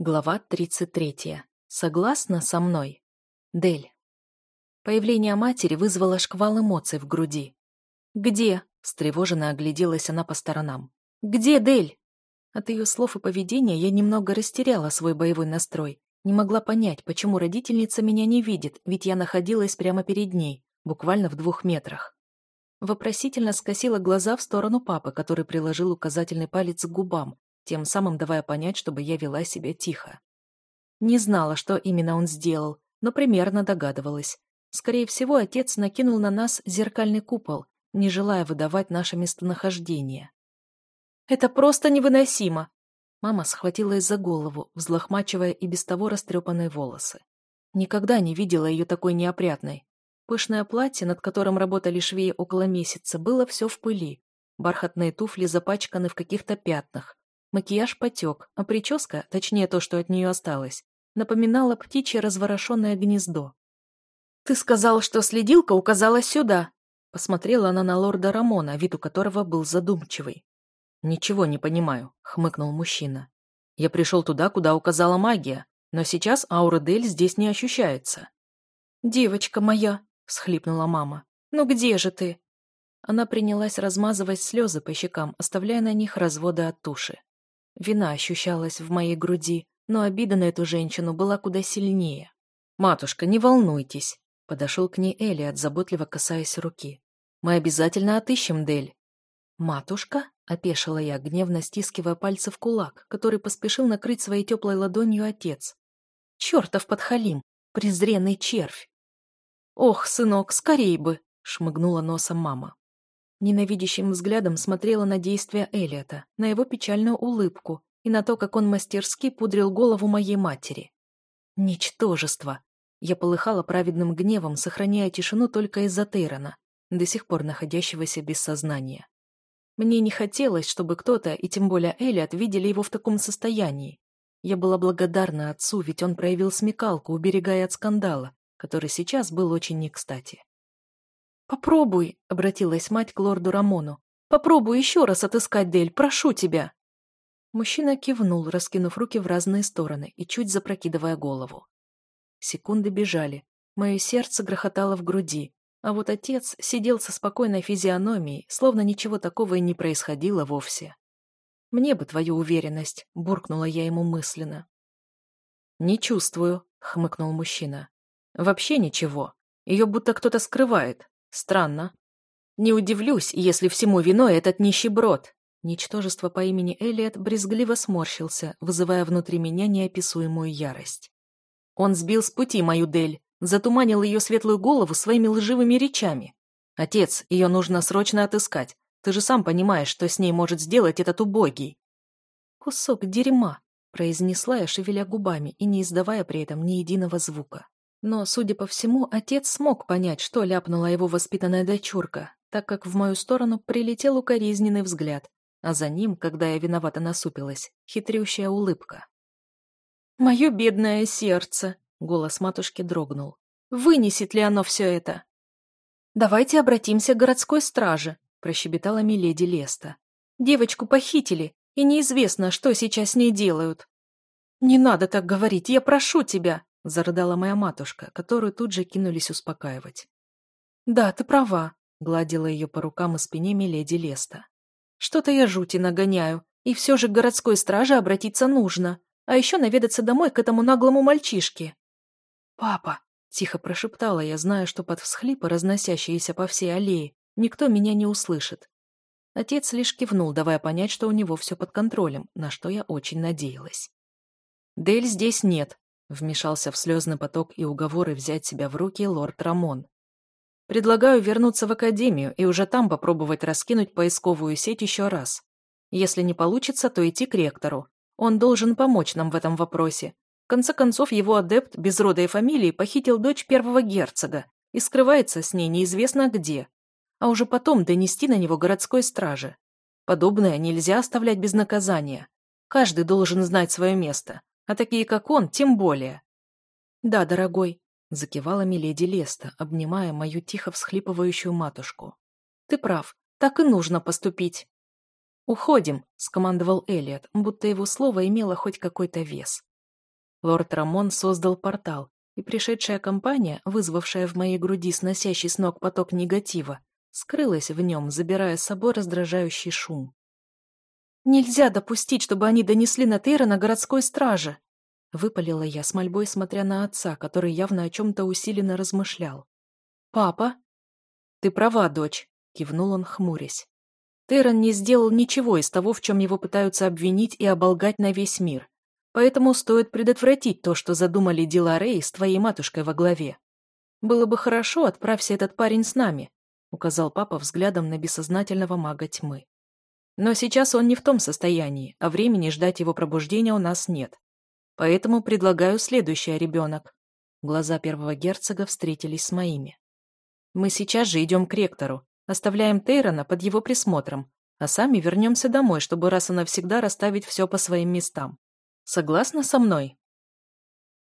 Глава 33. Согласна со мной? Дель. Появление матери вызвало шквал эмоций в груди. «Где?» – встревоженно огляделась она по сторонам. «Где Дель?» От ее слов и поведения я немного растеряла свой боевой настрой. Не могла понять, почему родительница меня не видит, ведь я находилась прямо перед ней, буквально в двух метрах. Вопросительно скосила глаза в сторону папы, который приложил указательный палец к губам, тем самым давая понять, чтобы я вела себя тихо. Не знала, что именно он сделал, но примерно догадывалась. Скорее всего, отец накинул на нас зеркальный купол, не желая выдавать наше местонахождение. «Это просто невыносимо!» Мама схватилась за голову, взлохмачивая и без того растрепанные волосы. Никогда не видела ее такой неопрятной. Пышное платье, над которым работали швеи около месяца, было все в пыли. Бархатные туфли запачканы в каких-то пятнах, Макияж потек, а прическа, точнее то, что от нее осталось, напоминала птичье разворошенное гнездо. «Ты сказал, что следилка указала сюда!» Посмотрела она на лорда Рамона, вид у которого был задумчивый. «Ничего не понимаю», — хмыкнул мужчина. «Я пришел туда, куда указала магия, но сейчас аура Дель здесь не ощущается». «Девочка моя!» — всхлипнула мама. «Ну где же ты?» Она принялась размазывать слезы по щекам, оставляя на них разводы от туши. Вина ощущалась в моей груди, но обида на эту женщину была куда сильнее. «Матушка, не волнуйтесь», — подошел к ней Элиот, заботливо касаясь руки. «Мы обязательно отыщем Дель». «Матушка?» — опешила я, гневно стискивая пальцы в кулак, который поспешил накрыть своей теплой ладонью отец. «Чертов подхалим! Презренный червь!» «Ох, сынок, скорей бы!» — шмыгнула носом мама. Ненавидящим взглядом смотрела на действия Элиота, на его печальную улыбку и на то, как он мастерски пудрил голову моей матери. Ничтожество! Я полыхала праведным гневом, сохраняя тишину только из-за Тейрона, до сих пор находящегося без сознания. Мне не хотелось, чтобы кто-то, и тем более Элиот, видели его в таком состоянии. Я была благодарна отцу, ведь он проявил смекалку, уберегая от скандала, который сейчас был очень не кстати. «Попробуй», — обратилась мать к лорду Рамону. «Попробуй еще раз отыскать Дель, прошу тебя». Мужчина кивнул, раскинув руки в разные стороны и чуть запрокидывая голову. Секунды бежали. Мое сердце грохотало в груди, а вот отец сидел со спокойной физиономией, словно ничего такого и не происходило вовсе. «Мне бы твою уверенность», — буркнула я ему мысленно. «Не чувствую», — хмыкнул мужчина. «Вообще ничего. Ее будто кто-то скрывает. Странно. Не удивлюсь, если всему виной этот нищеброд. Ничтожество по имени Элиот брезгливо сморщился, вызывая внутри меня неописуемую ярость. Он сбил с пути мою Дель, затуманил ее светлую голову своими лживыми речами. «Отец, ее нужно срочно отыскать. Ты же сам понимаешь, что с ней может сделать этот убогий». «Кусок дерьма», — произнесла я, шевеля губами и не издавая при этом ни единого звука. Но, судя по всему, отец смог понять, что ляпнула его воспитанная дочурка, так как в мою сторону прилетел укоризненный взгляд, а за ним, когда я виновато насупилась, хитрющая улыбка. «Мое бедное сердце!» — голос матушки дрогнул. «Вынесет ли оно все это?» «Давайте обратимся к городской страже», — прощебетала миледи Леста. «Девочку похитили, и неизвестно, что сейчас с ней делают». «Не надо так говорить, я прошу тебя!» Зарыдала моя матушка, которую тут же кинулись успокаивать. «Да, ты права», — гладила ее по рукам и спине миледи Леста. «Что-то я жути нагоняю, и все же к городской страже обратиться нужно, а еще наведаться домой к этому наглому мальчишке». «Папа», — тихо прошептала я, зная, что под всхлипы, разносящиеся по всей аллее, никто меня не услышит. Отец лишь кивнул, давая понять, что у него все под контролем, на что я очень надеялась. «Дель здесь нет», Вмешался в слезный поток и уговоры взять себя в руки лорд Рамон. «Предлагаю вернуться в академию и уже там попробовать раскинуть поисковую сеть еще раз. Если не получится, то идти к ректору. Он должен помочь нам в этом вопросе. В конце концов, его адепт без рода и фамилии похитил дочь первого герцога и скрывается с ней неизвестно где. А уже потом донести на него городской страже. Подобное нельзя оставлять без наказания. Каждый должен знать свое место, а такие, как он, тем более. «Да, дорогой», — закивала миледи Леста, обнимая мою тихо всхлипывающую матушку. «Ты прав, так и нужно поступить». «Уходим», — скомандовал Элиот, будто его слово имело хоть какой-то вес. Лорд Рамон создал портал, и пришедшая компания, вызвавшая в моей груди сносящий с ног поток негатива, скрылась в нем, забирая с собой раздражающий шум. «Нельзя допустить, чтобы они донесли на Тейрона городской страже!» Выпалила я с мольбой, смотря на отца, который явно о чем-то усиленно размышлял. «Папа?» «Ты права, дочь», — кивнул он, хмурясь. Тейрон не сделал ничего из того, в чем его пытаются обвинить и оболгать на весь мир. Поэтому стоит предотвратить то, что задумали дела с твоей матушкой во главе. Было бы хорошо, отправься этот парень с нами, указал папа взглядом на бессознательного мага тьмы. Но сейчас он не в том состоянии, а времени ждать его пробуждения у нас нет. Поэтому предлагаю следующее, ребенок. Глаза первого герцога встретились с моими. Мы сейчас же идем к ректору, оставляем Тейрона под его присмотром, а сами вернемся домой, чтобы раз и навсегда расставить все по своим местам. Согласна со мной?»